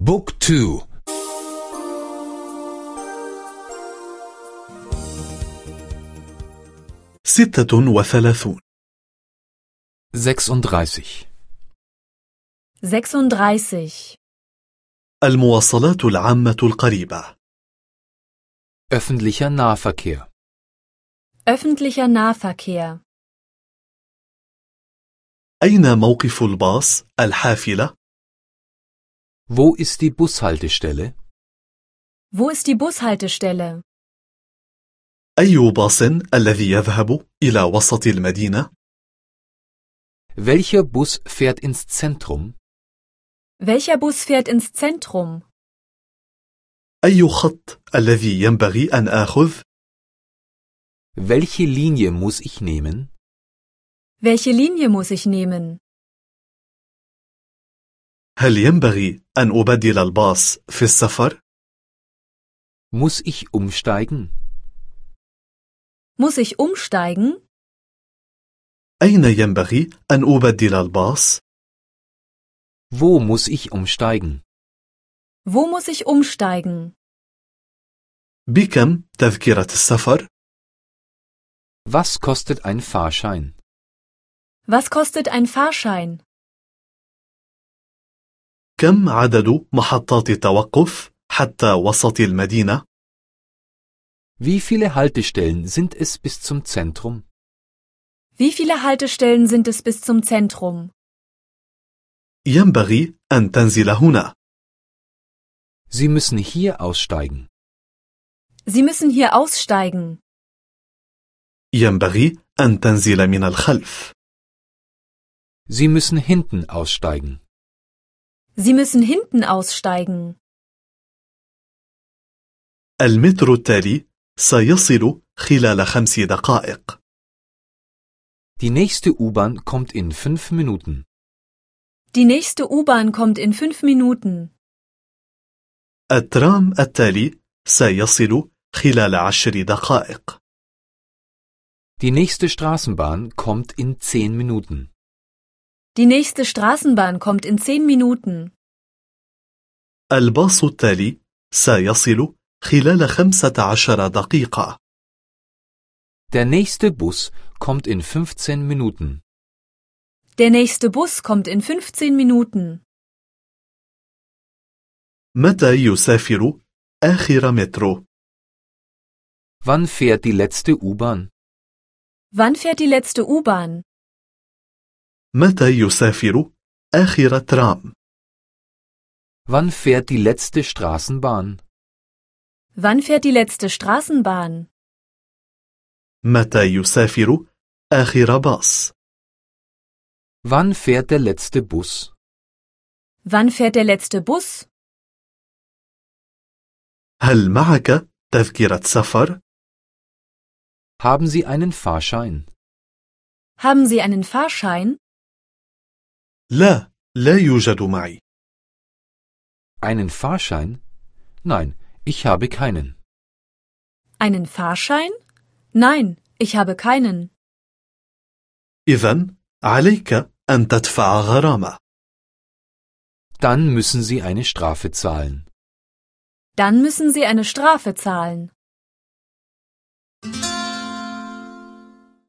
بوك تو ستة وثلاثون 36 36. المواصلات العامة القريبة öffentlicher Nahverkehr Öffentlicher Nahverkehr. أين موقف الباص الحافلة؟ Wo ist die Bushaltestelle? Wo ist die Bushaltestelle? أي باص الذي يذهب إلى وسط المدينة؟ Welcher Bus fährt ins Zentrum? Welcher Bus fährt ins Zentrum? أي خط الذي ينبغي أن آخذ؟ Welche Linie muss ich nehmen? Welche Linie muss ich nehmen? هل ينبغي أن أبدل الباص في السفر؟ Muss ich umsteigen? Muss ich umsteigen? أين ينبغي أن أبدل الباص؟ Wo muss ich umsteigen? Wo muss ich umsteigen? بكم تذكرة السفر؟ Was kostet ein Fahrschein? Was kostet ein Fahrschein? كم عدد محطات التوقف حتى وسط المدينة؟ Wie viele Haltestellen sind es bis zum Zentrum? Wie viele Haltestellen sind es bis zum Zentrum? ينبغي أن تنزل هنا. Sie müssen hier aussteigen. Sie müssen hier aussteigen. ينبغي أن تنزل من الخلف. Sie müssen hinten aussteigen. Sie müssen hinten aussteigen. المترو التالي سيصل خلال خمس دقائق. Die nächste U-Bahn kommt in fünf Minuten. Die nächste U-Bahn kommt in fünf Minuten. الترام التالي سيصل خلال عشر دقائق. Die nächste Straßenbahn kommt in zehn Minuten. Die nächste Straßenbahn kommt in zehn Minuten. الباص التالي سيصل خلال خمسة عشر دقيقة. Der nächste Bus kommt in 15 Minuten. Der nächste Bus kommt in 15 Minuten. متى يسافر آخر مترو؟ Wann fährt die letzte U-Bahn? Wann fährt die letzte U-Bahn? متى يسافر آخر ترام؟ Wann fährt die letzte Straßenbahn? Wann fährt die letzte Straßenbahn? متى يسافر آخر باص؟ Wann fährt der letzte Bus? Wann fährt der letzte Bus? هل معك تذكرة سفر؟ Haben Sie einen Fahrschein? Haben Sie einen Fahrschein? لا، لا يوجد معي. Einen Fahrschein? Nein, ich habe keinen. Einen Fahrschein? Nein, ich habe keinen. إذا عليك أن تدفع غرامة. Dann müssen Sie eine Strafe zahlen. Dann müssen Sie eine Strafe zahlen.